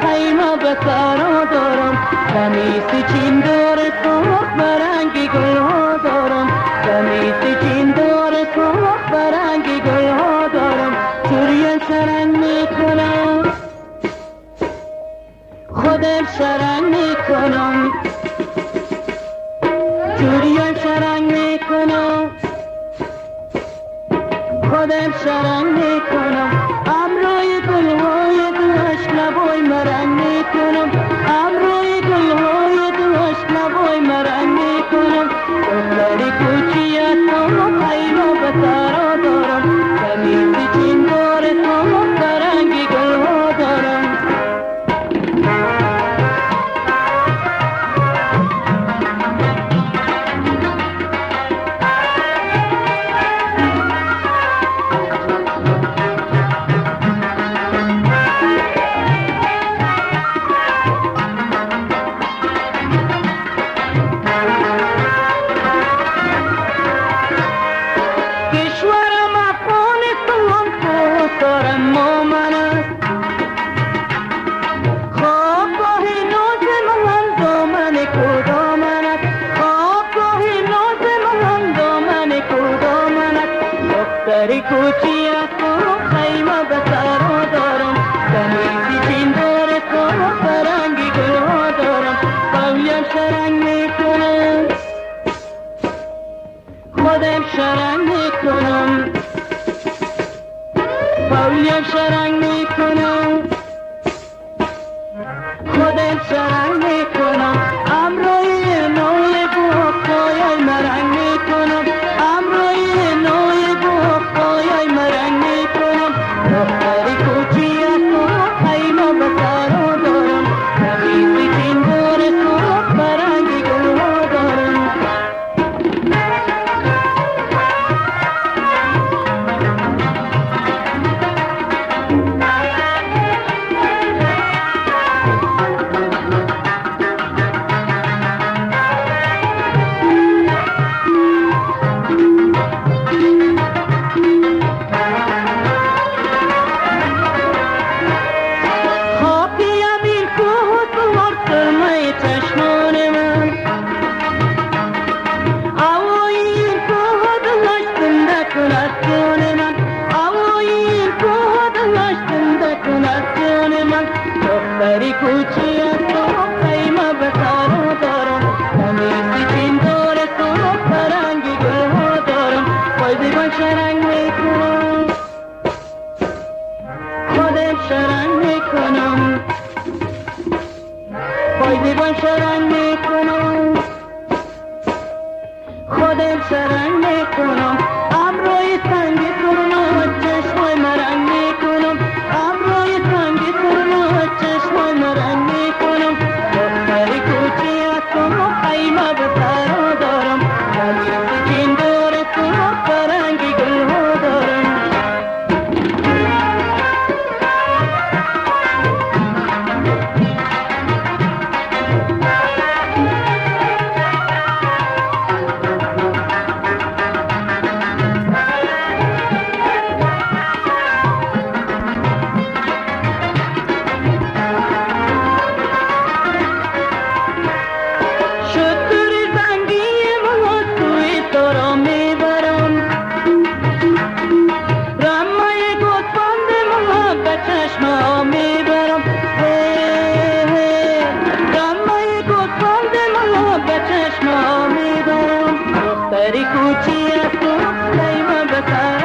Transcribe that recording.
خیمه به سرا دارم. چین داره تو برنگی گل دل شرنگ می‌کنم. جوریم شرنگ می‌کنم. خودم شرنگ می‌کنم. Sharangi Kulam Paulia Sharangi Kulam शरण पूछिए तो बताए